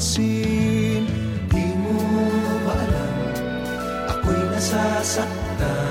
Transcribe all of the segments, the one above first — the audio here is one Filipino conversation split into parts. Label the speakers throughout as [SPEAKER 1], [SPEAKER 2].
[SPEAKER 1] namamansin Di mo ba alam? Ako'y nasasaktan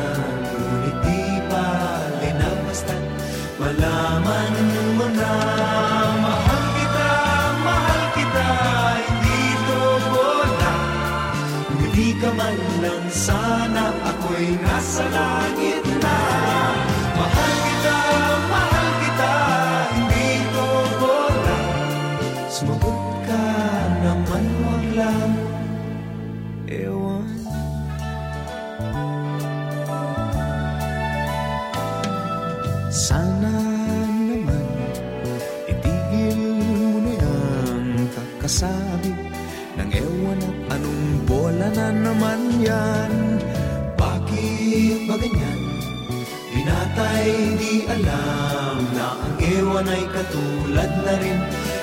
[SPEAKER 1] Binatay di alam na ang ewan ay katulad na rin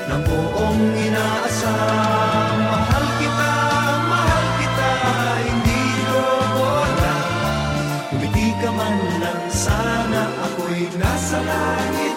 [SPEAKER 1] ng buong inaasam. Mahal kita, mahal kita, hindi ko bola. Umiti ka man lang sana ako'y nasa langit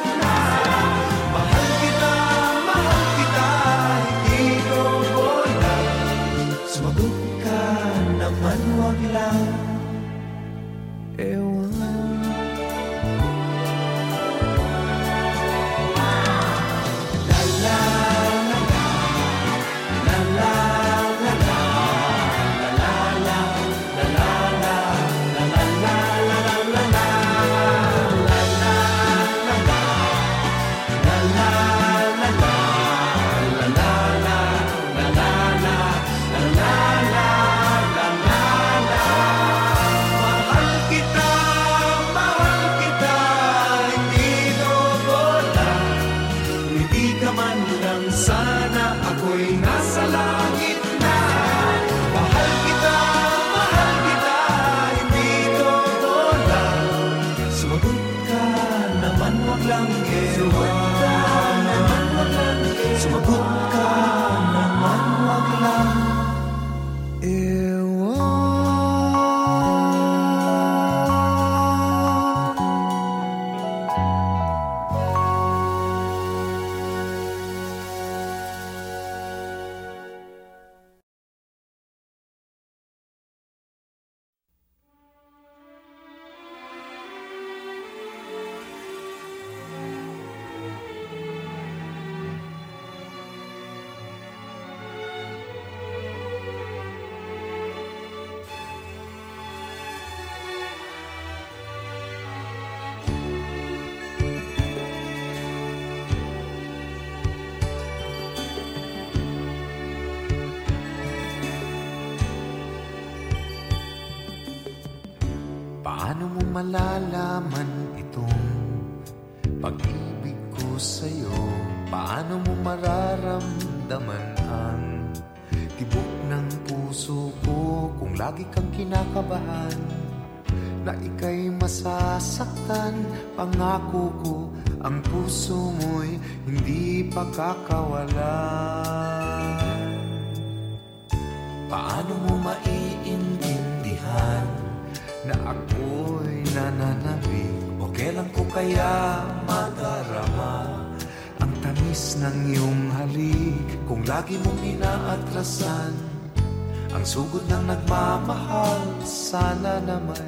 [SPEAKER 1] sana masasaktan, pangako ko ang puso mo'y hindi pa kakawalan. Paano mo maiintindihan na ako'y nananabig o kailan ko kaya madarama ang tamis ng iyong halik? Kung lagi mong inaatrasan ang sugod ng nagmamahal sana na may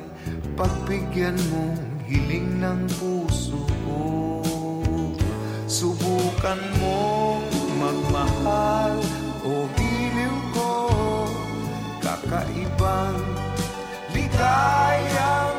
[SPEAKER 1] pagbigyan mong hiling ng puso ko. Subukan mong magmahal o giliw ko kakaibang ligayang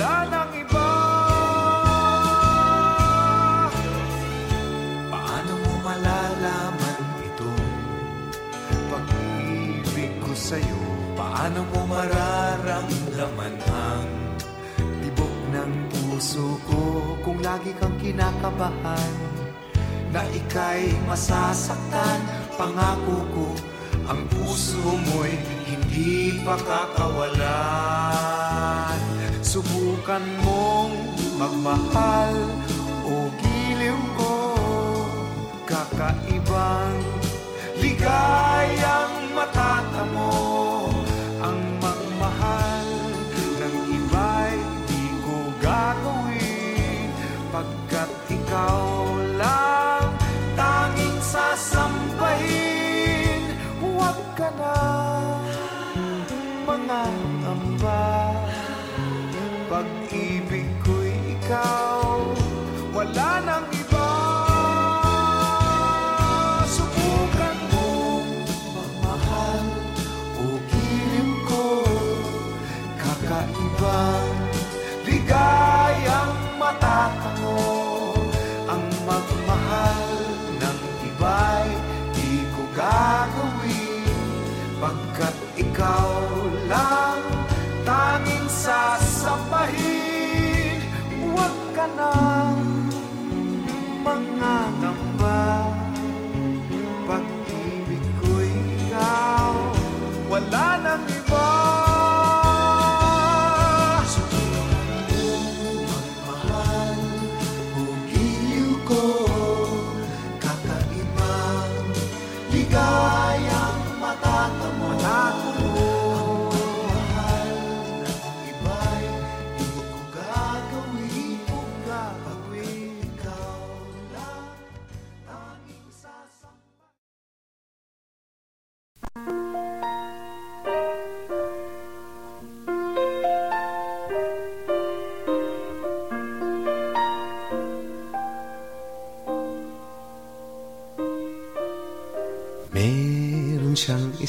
[SPEAKER 1] wala nang iba. Paano mo ito? Pag-ibig ko Paano mo mararamdaman ang Tibok ng puso ko? Kung lagi kang kinakabahan Na ika'y masasaktan pangako ko Ang puso mo'y hindi pa kakawalan Subukan mong magmahal o giliw ko Kakaibang ligayang matatamo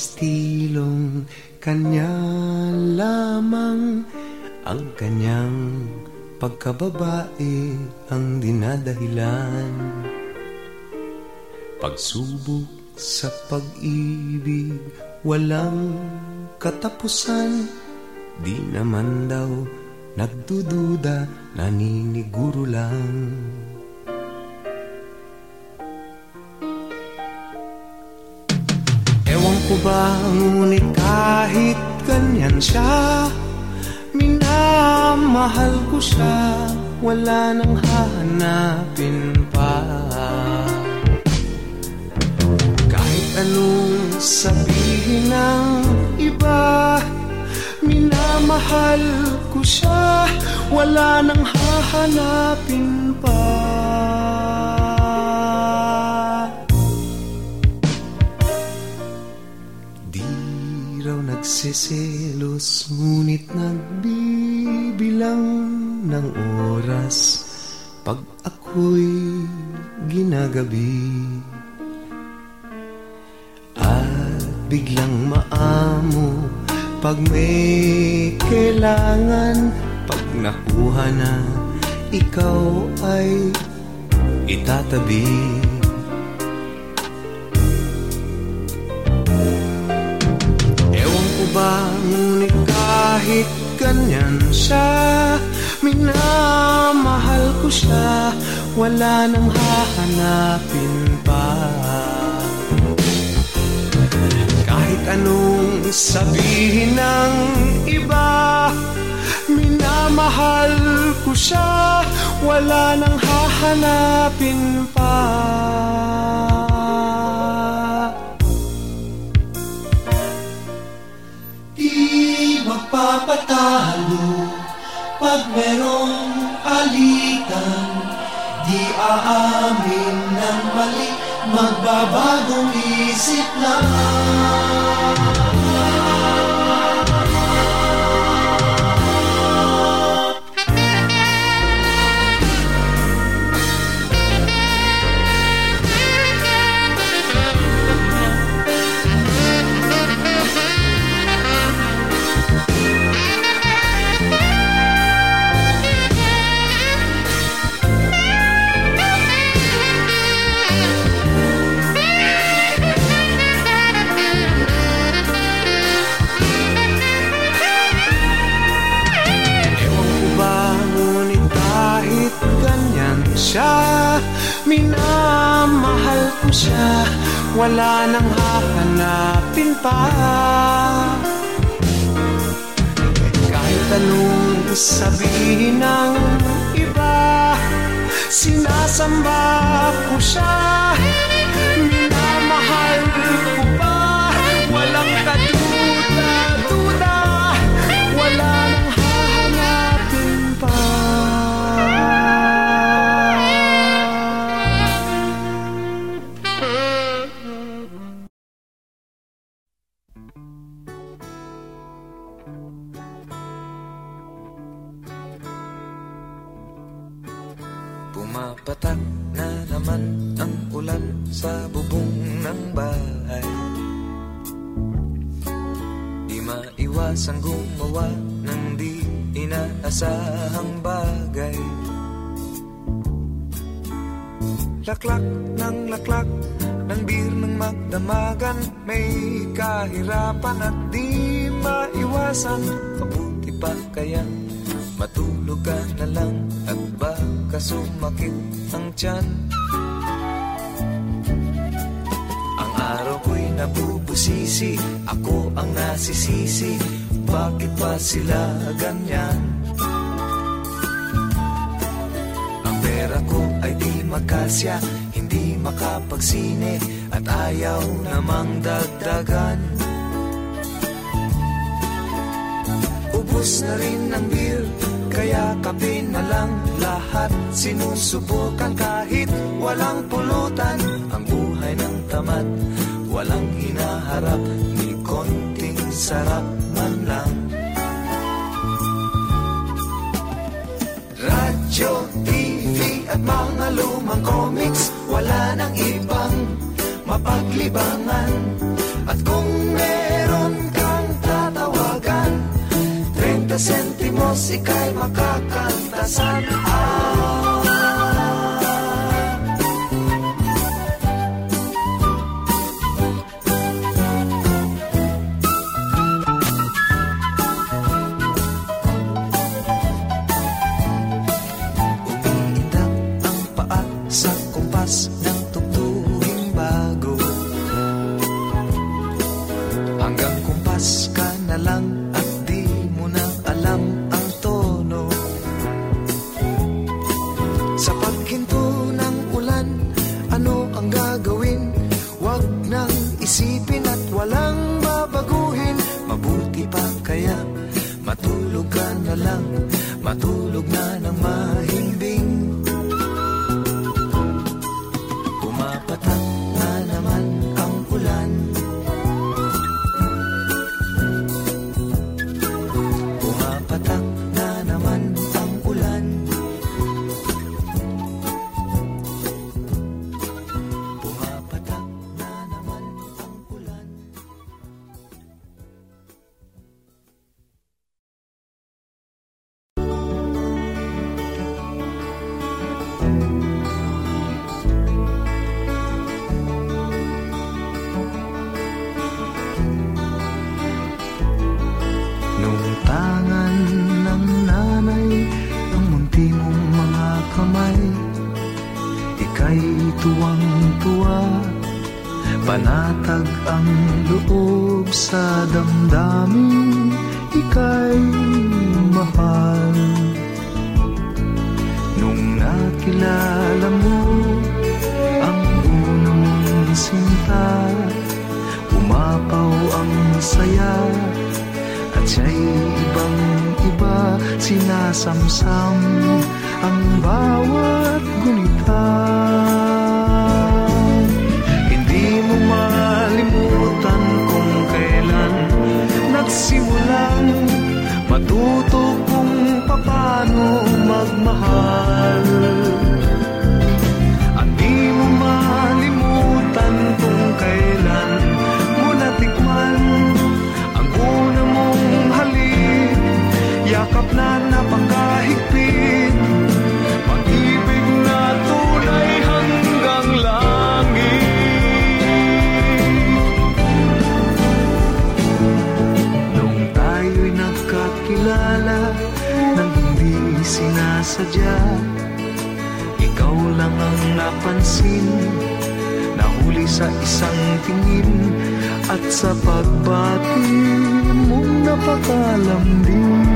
[SPEAKER 1] estilong kanya lamang. Ang kanyang pagkababae ang dinadahilan. Pagsubok sa pag-ibig walang katapusan. Di naman daw nagdududa, naniniguro lang ko ba, ngunit kahit ganyan siya Minamahal ko siya, wala nang hahanapin pa. Kahit anong sabihin ng iba Minamahal ko siya, wala nang hahanapin nagsiselos Ngunit nagbibilang ng oras. Pag ako'y ginagabi At biglang maamo. Pag may kailangan Pag nakuha na Ikaw ay itatabi kahit ganyan siya Minamahal ko siya, wala nang hahanapin pa. Kahit anong sabihin ng iba Minamahal ko siya, wala nang hahanapin pa Di magpapatalo Pag merong alitan. Di aamin ng mali Magbabagong isip lang Minamahal ko siya.
[SPEAKER 2] Wala nang hahanapin pa. Kahit anong sabihin ng iba Sinasamba ko siya. Minamahal ko pa. Walang
[SPEAKER 1] katulad ang nasisisi Bakit pa sila ganyan? Ang pera ko ay di magkasya Hindi makapagsine At ayaw namang dagdagan. Ubus na rin ang beer Kaya kape na lang. Lahat Sinusubukan kahit walang pulutan. Ang buhay ng tamad Walang hinaharap sarap man lang Radyo, TV at mga lumang comics Wala nang ibang mapaglibangan At kung meron kang tatawagan 30 sentimos ika'y makakantasan ah. Sa
[SPEAKER 2] damdamin Ika'y mahal. Nung nakilala mo Ang una mong sinta Umapaw ang saya at siya'y ibang iba Sinasamsam ang bawat gunita napansin
[SPEAKER 1] Nahuli sa isang tingin At sa pagbati mong napakalam din.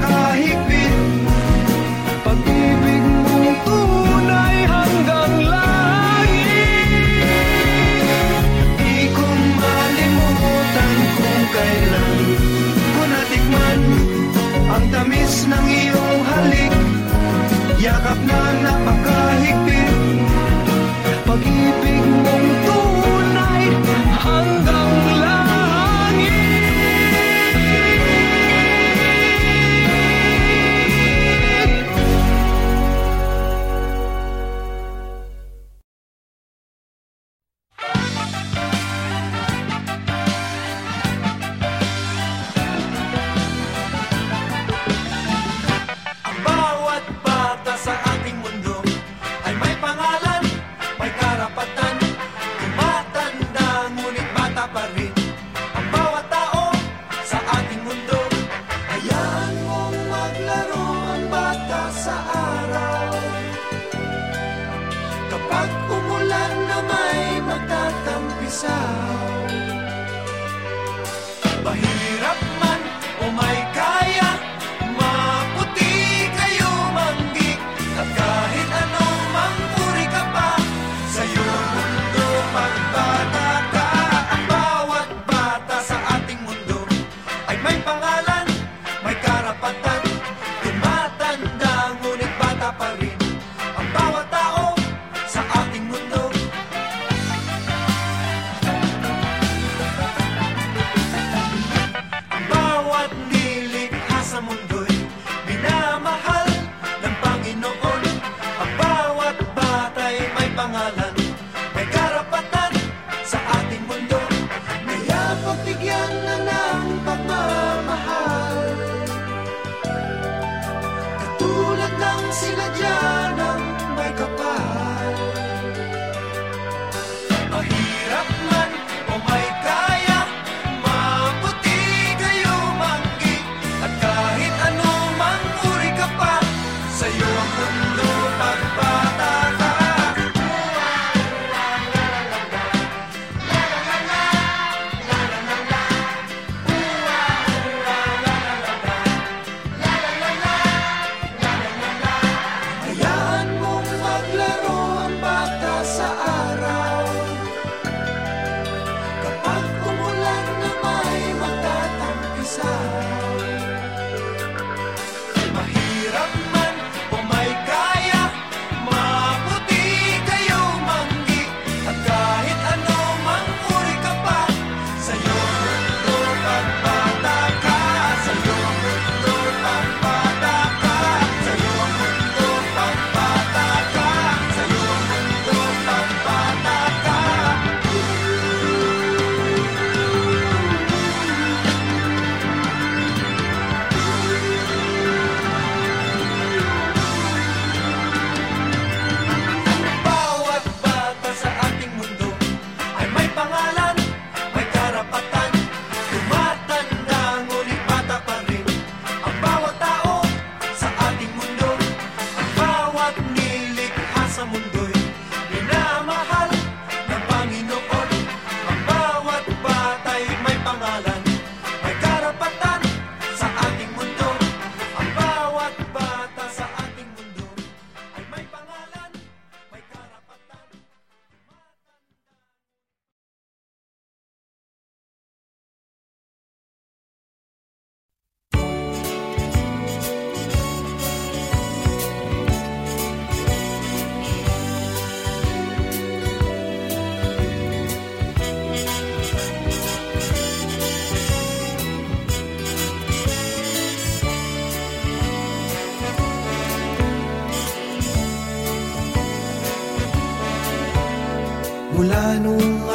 [SPEAKER 1] Rock.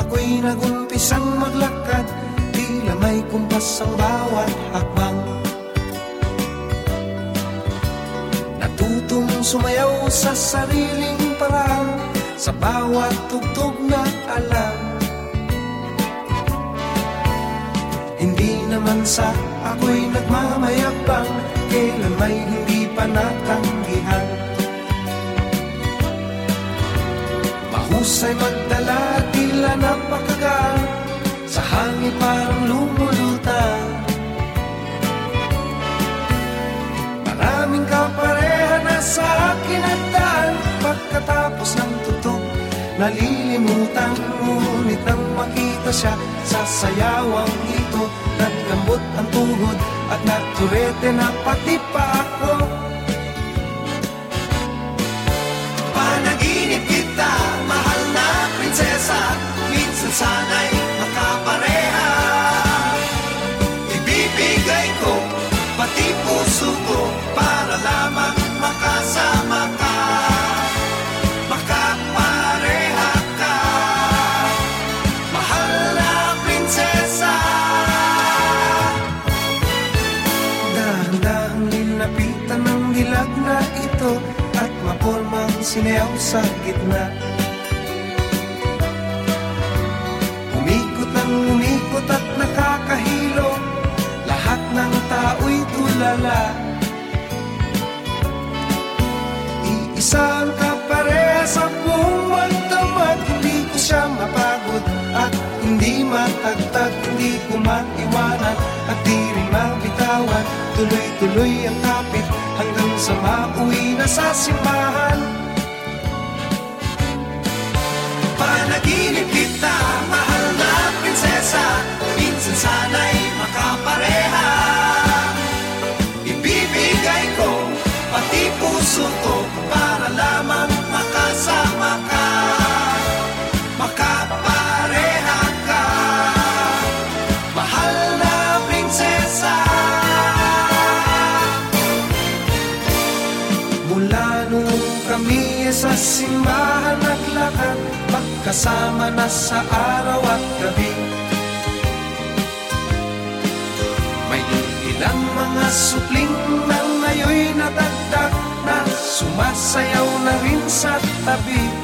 [SPEAKER 1] Ako'y nagumpisang maglakad Tila may kumpas ang bawat hakbang. Natutong sumayaw sa sariling paraan Sa bawat tugtog na alam. Hindi naman sa ako'y nagmamayabang Kailan may hindi pa natanggihan. Mahusay magdala, nalilimutan Ngunit nang makita siya sa sayawang ito. Naglambot ang tuhod at naturete na pati pa ako sineyaw sa gitna. Umikot ng umikot at nakakahilo Lahat ng tao'y tulala. Iisa ang kapareha sa buong magdamag Hindi ko siya mapagod at hindi matagtag Hindi ko maiwanan at di rin mabitawan. Tuloy-tuloy ang kapit hanggang sa mauwi na sa simbahan prinsesa Minsan sana'y makapareha. Ibibigay ko pati puso ko Para lamang makasama ka. Makapareha ka. Mahal na prinsesa. Mula nung kami sa simbahan naglakad Magkasama na sa araw at gabi ilang mga supling na ngayoy nadagdag Na sumasayaw na rin sa tabi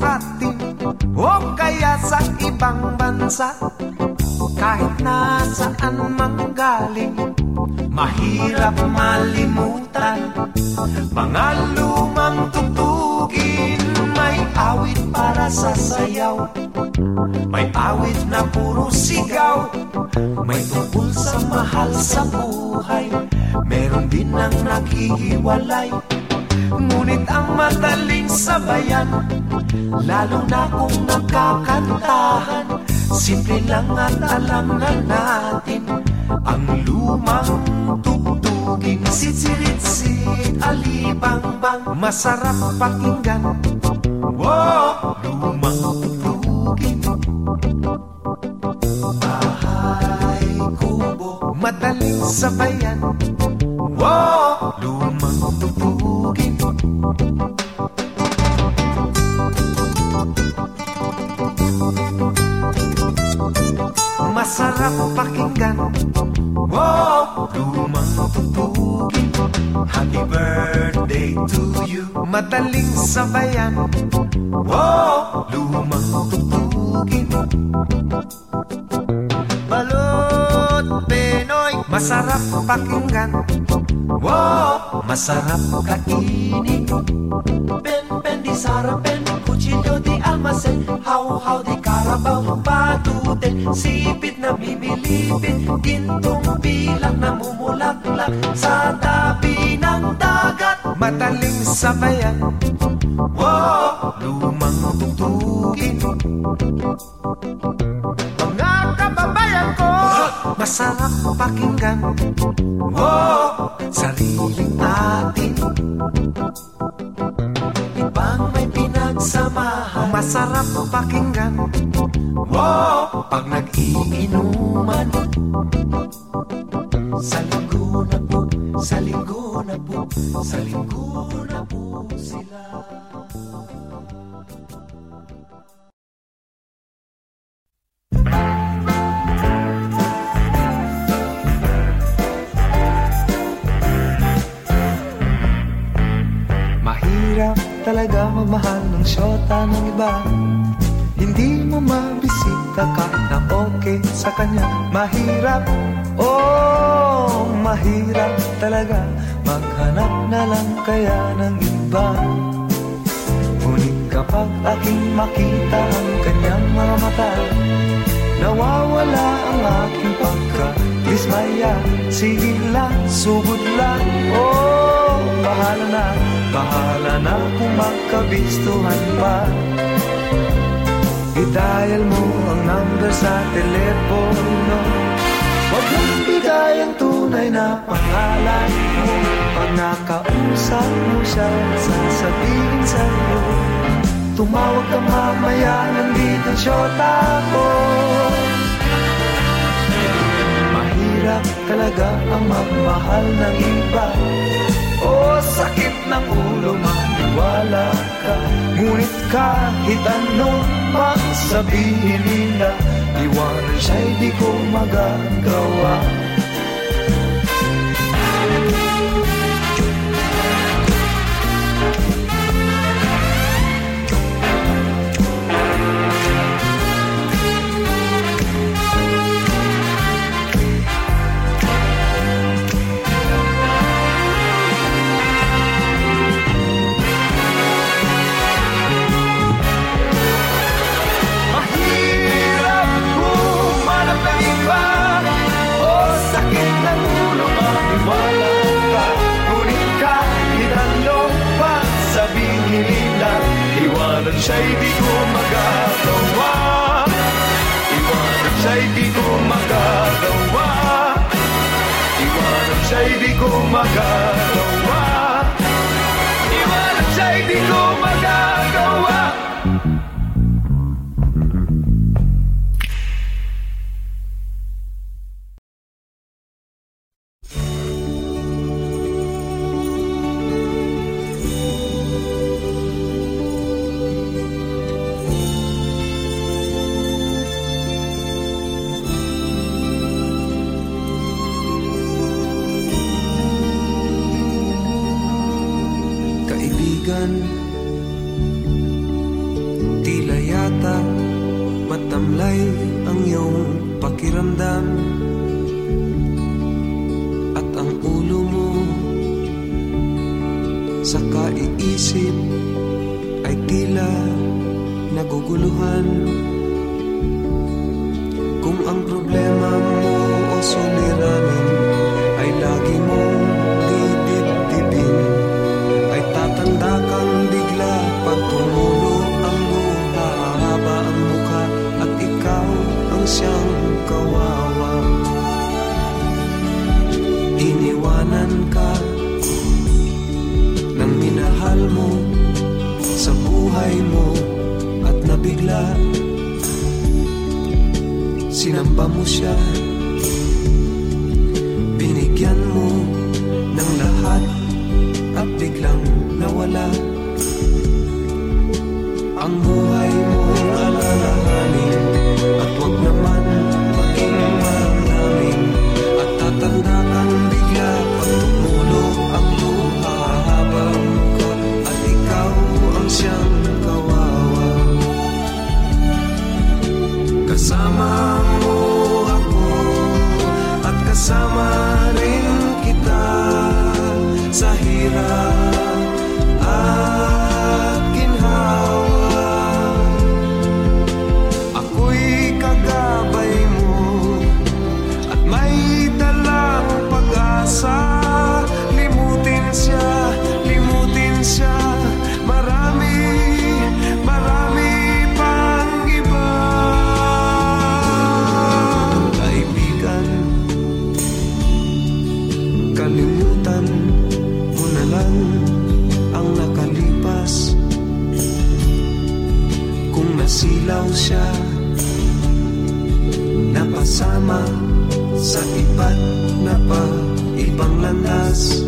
[SPEAKER 1] atin O kaya sa ibang bansa. Kahit nasaan mang galing Mahirap malimutan. Mga lumang tugtugin May awit para sa sayaw. May awit na puro sigaw May tungkol sa mahal sa buhay. Meron din ang naghihiwalay Ngunit ang madaling sabayan Lalo na kung nagkakantahan Simple lang at alam na natin Ang lumang tugtuging Sitsiritsik, alibangbang Masarap pakinggan. Wow, lumang tugtuging Bahay kubo Madaling sabayan. Wow, lumang tugtugin Masarap pakinggan Wow, tugtugin Happy birthday to you Madaling sabayan. Wow, lumang tugtugin Masarap pakinggan. Wow, masarap kainin ben di sarapen Cuchillo di almacen How-how di karabaw Patuten, sipit na bibilipit Gintong bilang namumulaklak Sa tabi ng dagat Madaling sabayan. Lumang tugtugin Mga kababayan ko Masarap pakinggan Oh, sariling atin Ibang may pinagsamahan. Masarap pakinggan Oh, pag nag-iinuman. Sa linggo na po, sa linggo na po Sa linggo na po sila talaga magmahal ng syota ng iba. Hindi mo mabisita kahit na okay sa kanya. Mahirap, oh mahirap talaga. Maghanap na lang kaya ng iba. Ngunit kapag aking makita ang kanyang mga mata Nawawala ang aking pagka-dismaya. Sige lang, sugod lang, oh bahala na Bahala na kung magkabistuhan pa. I-dial mo ang number sa telepono. Huwag mong bigay ang tunay na pangalan mo. Pag nakausap mo siya, sasabihin sa'yo Tumawag ka mamaya, nandito ang syota ko. Mahirap talaga ang magmahal ng iba Oh, sakit ng ulo, maniwala ka. Ngunit kahit ano mang sabihin nila Iwanan siya'y di ko magagawa Iwanan siya'y di ko magagawa. Iwanan siya'y di ko magagawa. Iwanan siya'y di ko magagawa. Iwanan siya'y di ko magagawa Nasilaw siya. Napasama Sa iba't na pa Ibang landas.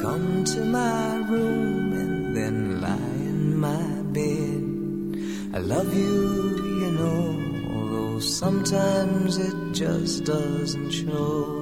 [SPEAKER 1] Come to my room and then lie in my bed. I love you, you know, although sometimes it just doesn't show.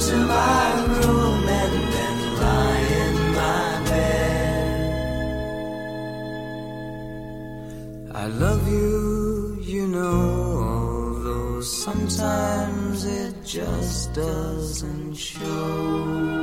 [SPEAKER 1] To my room and then lie in my bed. I love you, you know, although sometimes it just doesn't show.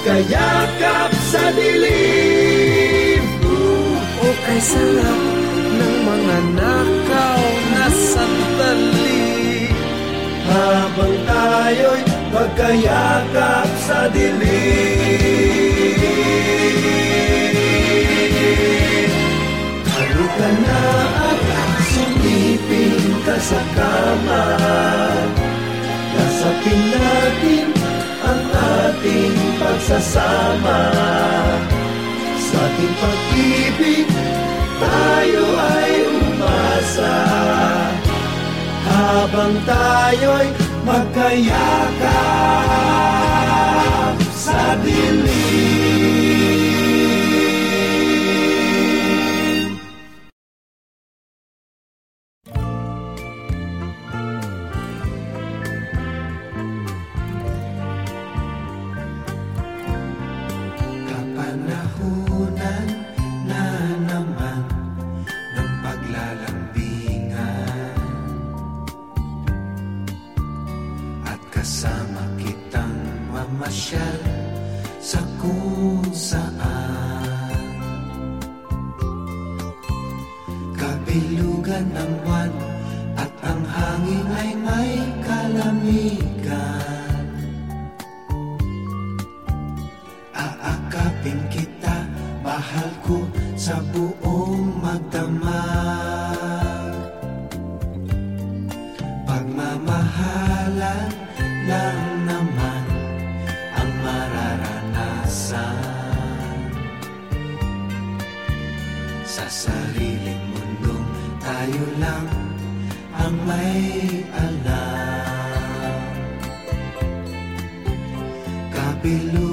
[SPEAKER 2] Magkayakap sa dilim.
[SPEAKER 1] O kay sarap ng mga nakaw na sandali.
[SPEAKER 2] Habang tayo'y magkayakap sa dilim. Ano Halika na at sumipin ka sa kama? Nasapin natin
[SPEAKER 1] ang ating magsasama Sa ating pag-ibig tayo ay umasa. Habang tayo'y magkayakap sa dilim. ang may alam. Kapiluan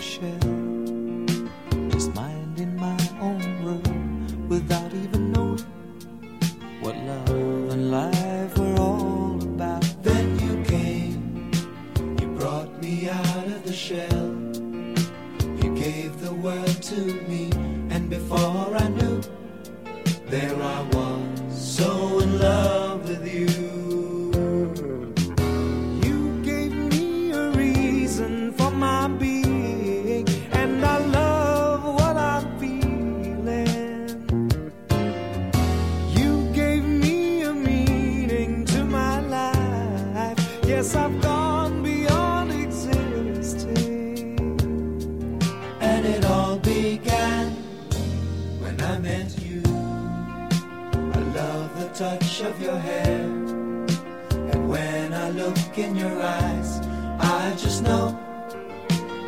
[SPEAKER 1] shell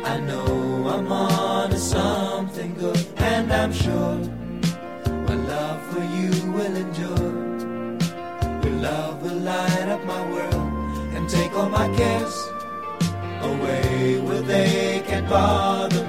[SPEAKER 1] I know I'm on to something good, and I'm sure my love for you will endure. Your love will light up my world and take all my cares away where they can bother me.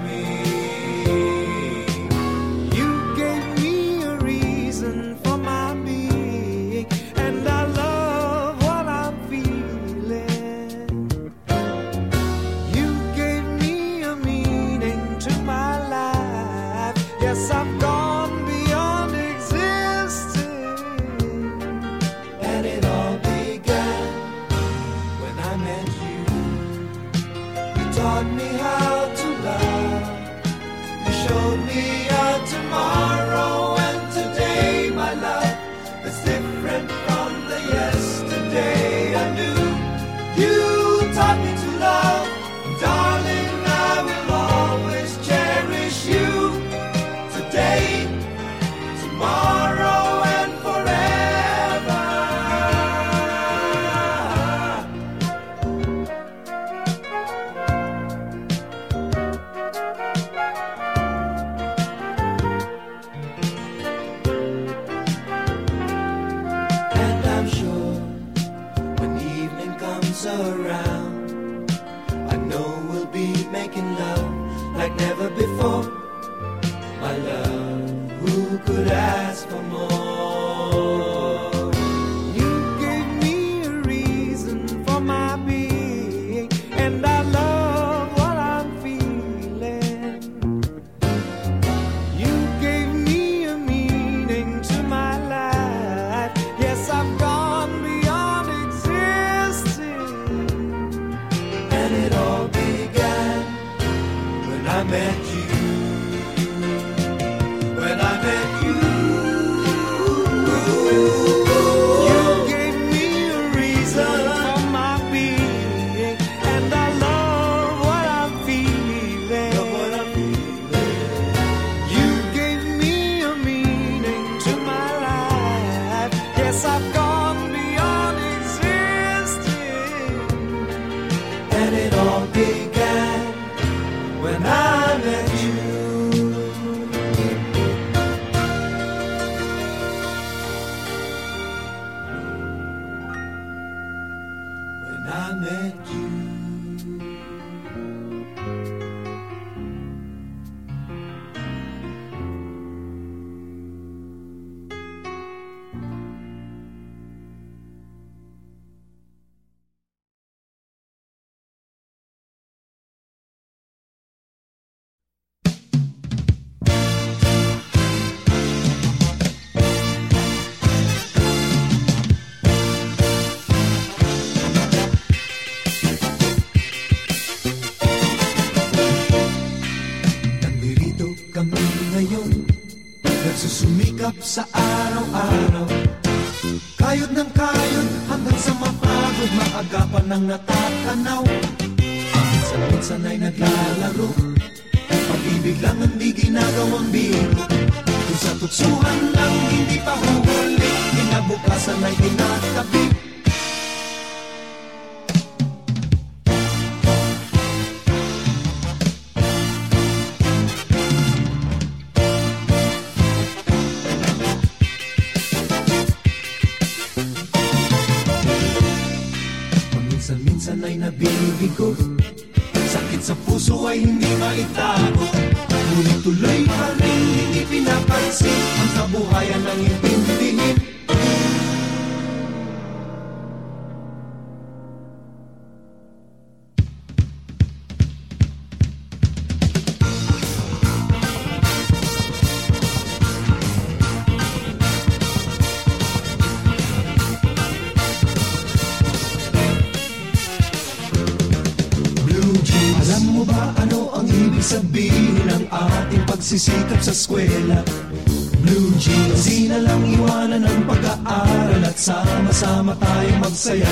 [SPEAKER 1] Sama-sama tayong magsaya.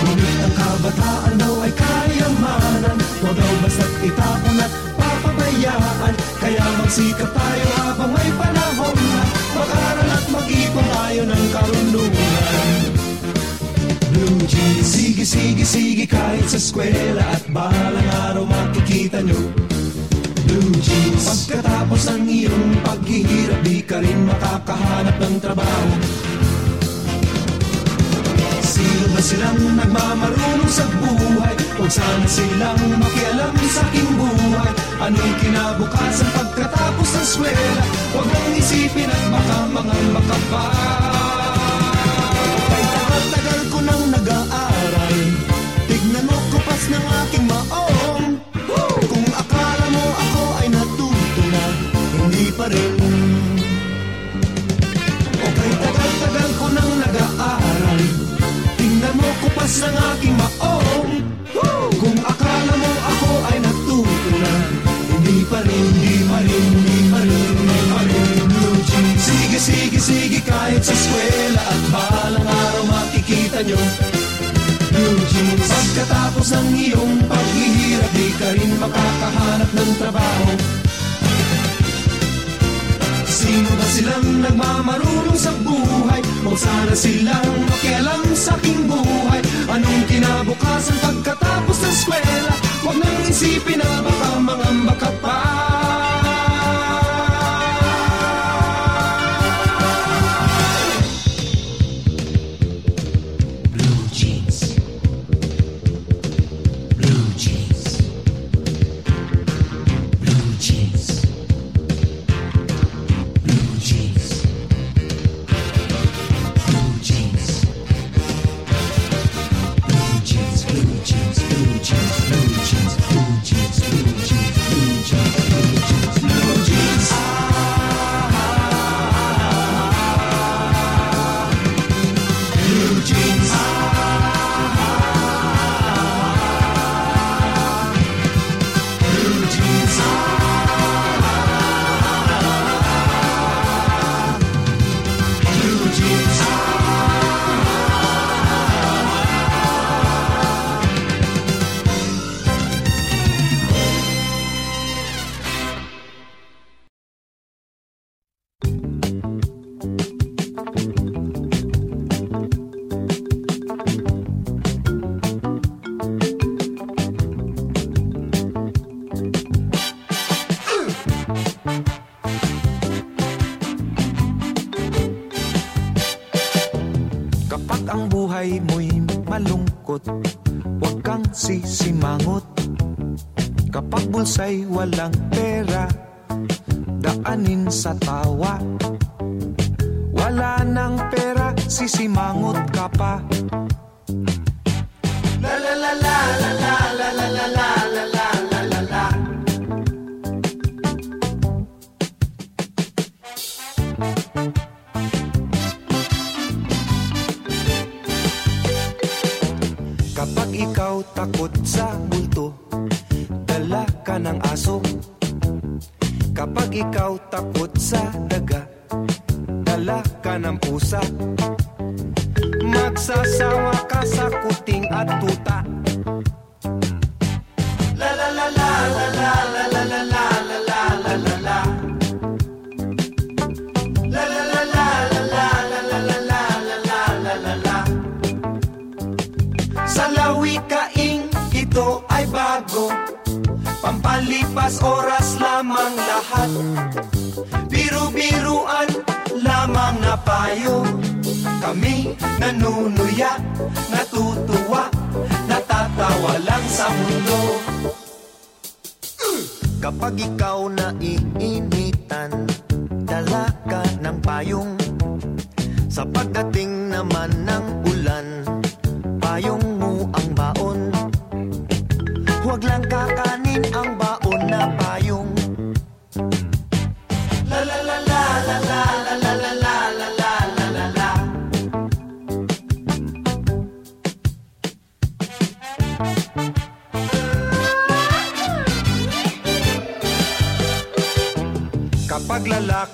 [SPEAKER 1] Ngunit ang kabataan daw ay kayamanan Huwag daw basta't itapon at papabayaan. Kaya magsikap tayo habang may panahon na Mag-aral at mag-ipon tayo ng karunungan Blue jeans Sige, sige, sige kahit sa eskwela At balang araw makikita nyo Blue jeans Pagkatapos ng iyong paghihirap Di ka rin makakahanap ng trabaho Sino ba silang nagmamarunong sa buhay? Huwag sana silang makialam sa aking buhay Anong kinabukasan pagkatapos ng swela? Huwag mong isipin at baka mangamba ka pa rin. Okay, tagal-tagal ko nang nag-aaral. Tingnan mo kupas ng aking maong. Kung akala mo ako ay natuto na Hindi pa rin, hindi pa rin, hindi pa rin, hindi pa rin. Sige, sige, sige kahit sa eskwela At balang araw makikita nyo. Blue jeans Pagkatapos ng iyong paghihirap Di ka rin makakahanap ng trabaho Sino ba silang nagmamarunong sa buhay? Huwag sana silang makialam sa aking buhay Anong kinabukasan pagkatapos ng eskwela? Huwag nang isipin na baka mangamba ka pa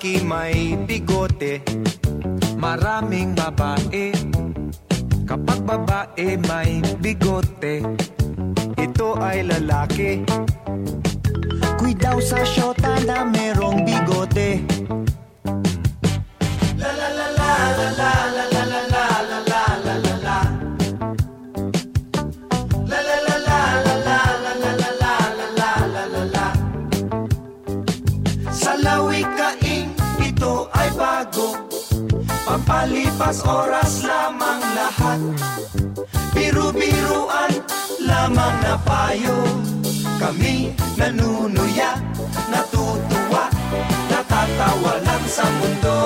[SPEAKER 3] lalaki may bigote Maraming babae. Kapag babae may bigote Ito ay lalaki. Kuidaw sa syota na merong bigote. Nakalipas oras lamang lahat. Biru-biruan lamang na payo. Kami nanunuya, natutuwa Natatawa lang sa mundo.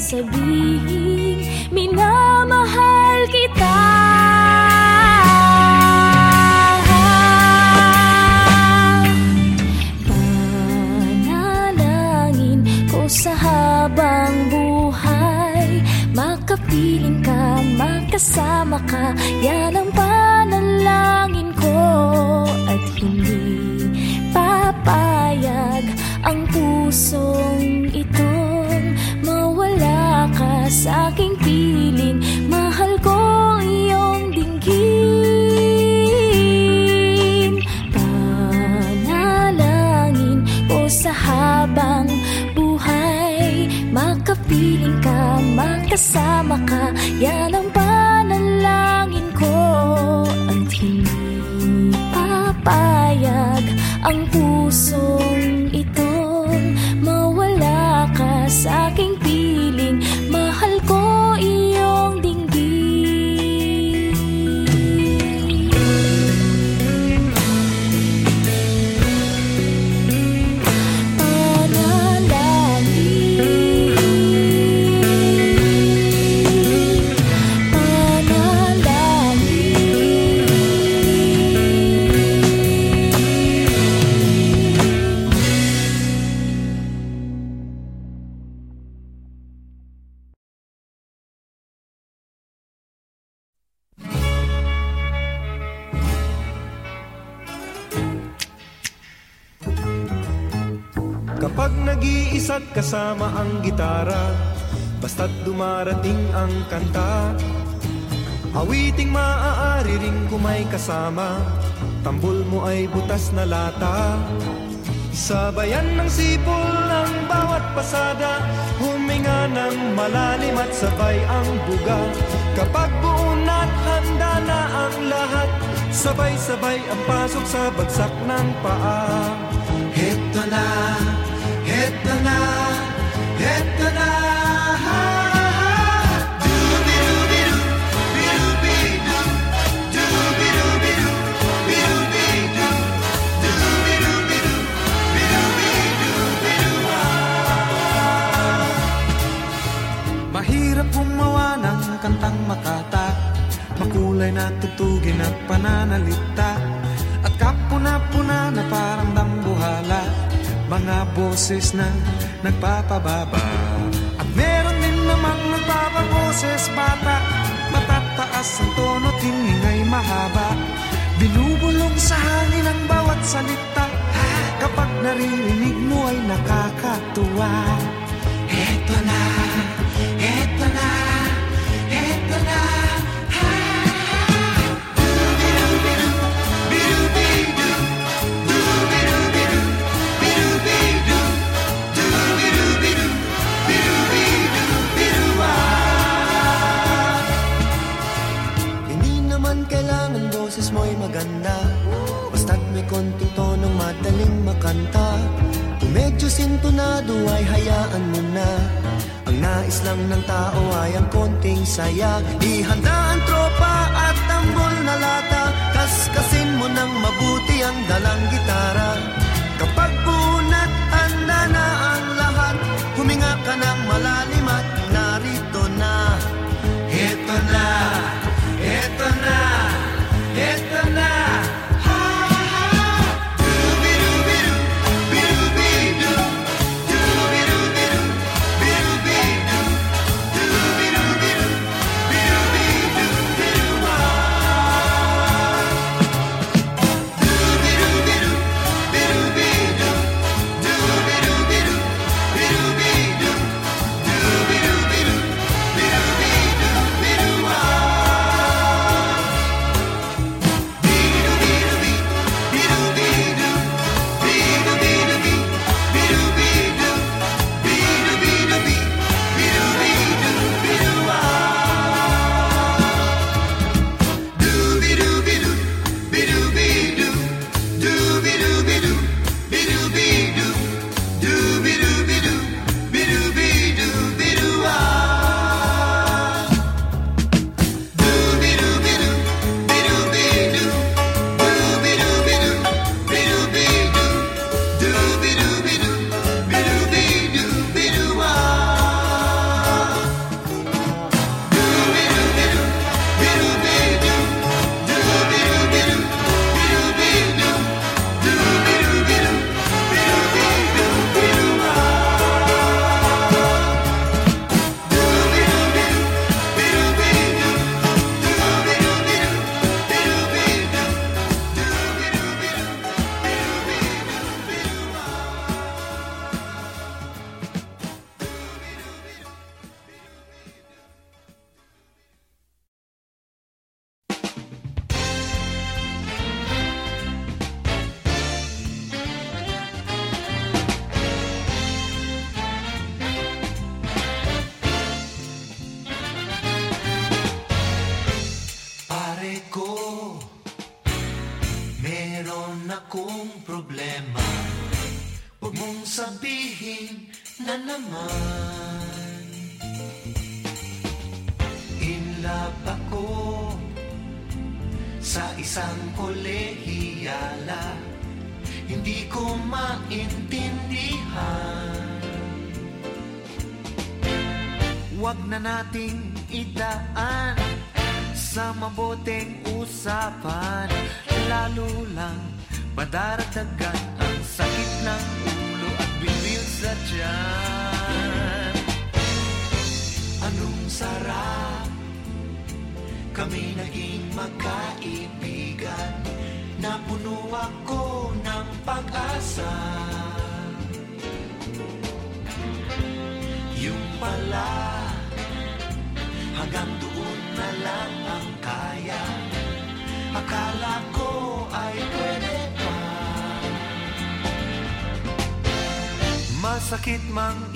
[SPEAKER 4] sabihin makasama ka Yan ang panalangin ko. At hindi papayag ang pusong
[SPEAKER 1] kasama. Tambol mo ay butas na lata. Sabayan ng sipol ang bawat pasada. Huminga ng malalim at sabay ang buga. Kapag buo na't handa na ang lahat Sabay-sabay ang pasok sa bagsak ng paa. Heto na, heto na, heto na boses na nagpapababa. At meron din namang nagpapaboses bata. Matataas ang tono at hiningay mahaba. Binubulong sa hangin ang bawat salita. Kapag naririnig mo ay nakakatuwa madaling makanta. Kung medyo sintonado ay hayaan mo na. Ang nais lang ng tao ay ang konting saya. Ihanda ang tropa at tambol na lata. Kaskasin mo ng mabuti ang dalang gitara. Kapag bunat, handa na ang lahat. Huminga ka ng malalim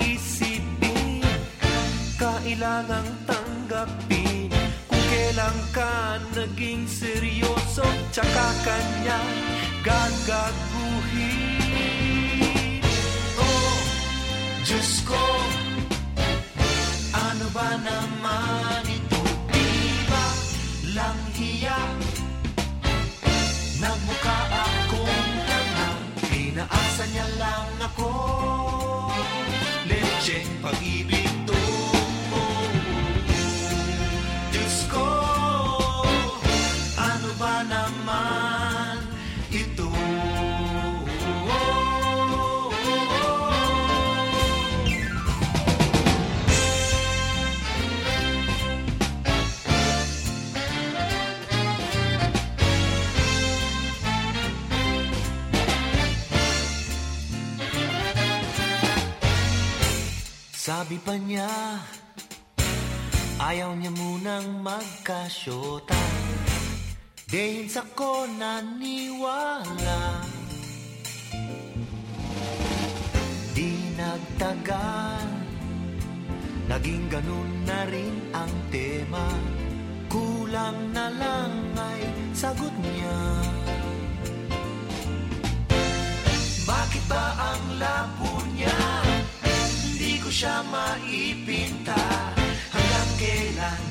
[SPEAKER 1] isipin Kailangang tanggapin Kung kailan ka naging seryoso Tsaka kanya gagaguhin Oh, Diyos ko ano ba naman ito? Di ba lang hiya? Lecheng pag-ibig Sabi pa niya Ayaw niya munang magkasyota. Dahil sa ko naniwala Di nagtagal. Naging ganun na rin ang tema. Kulang na lang ay sagot niya. Bakit ba ang labo niya? Ko siya maipinta Hanggang kailan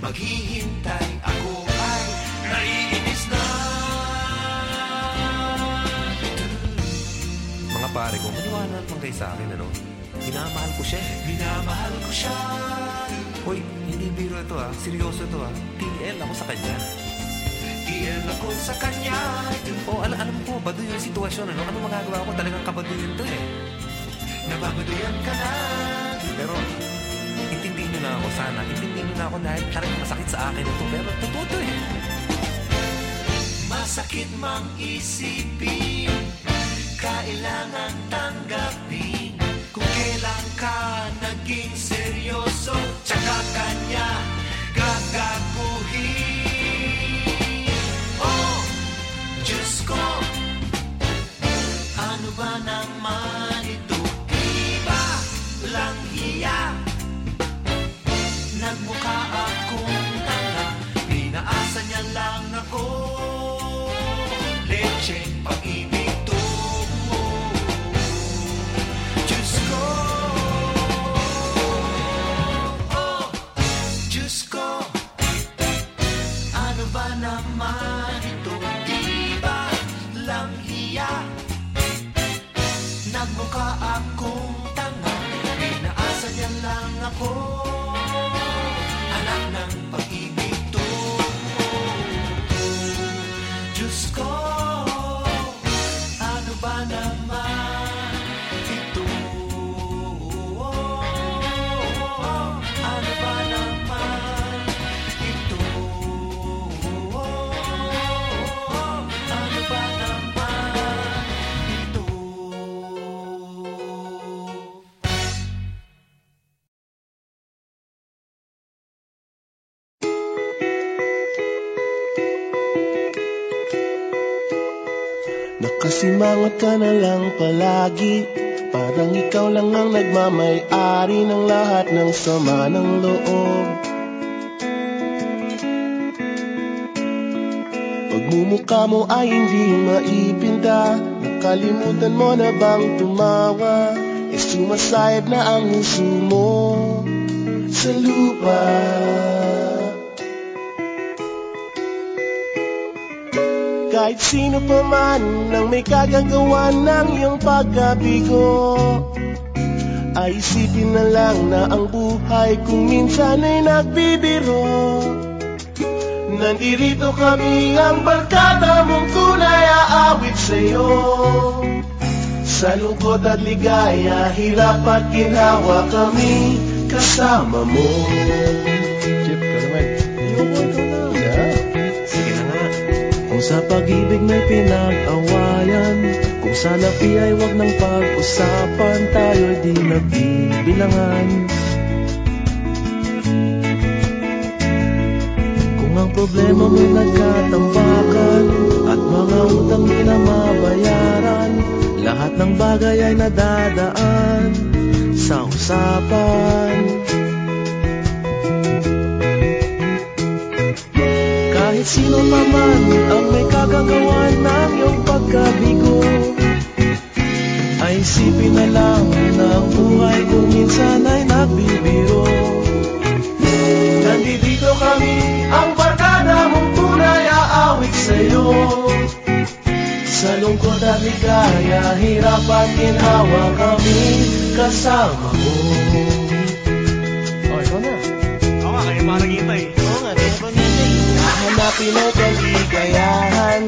[SPEAKER 1] maghihintay Ako ay naiinis na
[SPEAKER 5] Mga pare ko, maniwala naman kayo sa akin, ano? Minamahal ko siya.
[SPEAKER 1] Minamahal ko siya
[SPEAKER 5] Hoy, hindi biro ito ah. Seryoso ito ah. TL ako sa kanya.
[SPEAKER 1] Iyan ako sa kanya
[SPEAKER 5] Oh, alam, alam ko, baduy yung sitwasyon, ano? Ano magagawa ko? Talagang kabaduyan to eh.
[SPEAKER 1] Nababaduyan ka na
[SPEAKER 5] Pero, intindihin nyo na ako sana. Intindihin nyo na ako dahil talagang masakit sa akin ito. Pero, totoo to eh.
[SPEAKER 1] Masakit mang isipin Kailangan tanggapin Kung kailan ka naging seryoso Tsaka kanya gagaguhin
[SPEAKER 6] Nakasimangot ka na lang palagi. Parang ikaw lang ang nagmamay-ari ng lahat ng sama ng loob. Pagmumukha mo ay hindi maipinta Nakalimutan mo na bang tumawa? E sumasayad na ang huso mo Sa lupa Kahit sino pa man Nang may kagagawa ng iyong pagkabigo Ay isipin na lang na ang buhay Kung minsan ay nagbibiro. Nandirito kami ang barkada mong tunay aawit sa'yo. Sa lungkot at ligaya, hirap at ginawa kami kasama mo
[SPEAKER 2] sa pag-ibig may pinag-awayan. Kung sa lapi ay wag ng pag-usapan Tayo'y di nagbibilangan. Kung ang problema mo'y nagkatambakan At mga utang di na mabayaran Lahat ng bagay ay nadadaan Sa usapan Kahit sino naman ang may kagagawa ng iyong pagkabigo? Ay isipin na lang na ang buhay kung minsan ay nagbibiro.
[SPEAKER 6] Nandito kami, ang barkada mong tunay aawit sa'yo. Sa lungkot at ligaya, hirap at ginawa kami kasama mo. Oh, ikaw na.
[SPEAKER 5] Oo nga, kayo pa nakita
[SPEAKER 6] Hahanapin ang kaligayahan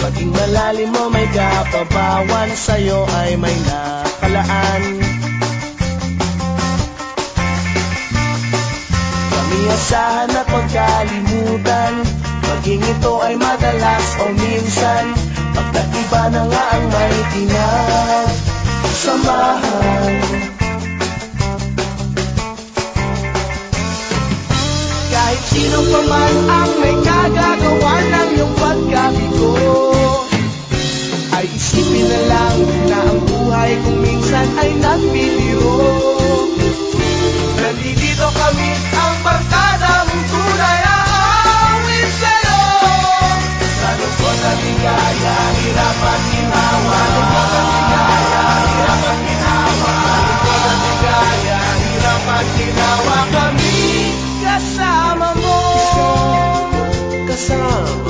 [SPEAKER 6] Maging malalim mo may kapabawan Sa'yo ay may nakalaan. Kami asahan at magkalimutan Maging ito ay madalas o minsan. Pagkaiba na nga ang may samahan Sino pa man ang may kagagawa ng iyong pagkabigo Ay isipin na lang na ang buhay kung minsan ay nagbibiro Nandito kami ang barkada mong tunay na aawit sa'yo Sa lungkot at higaya, hirapan some.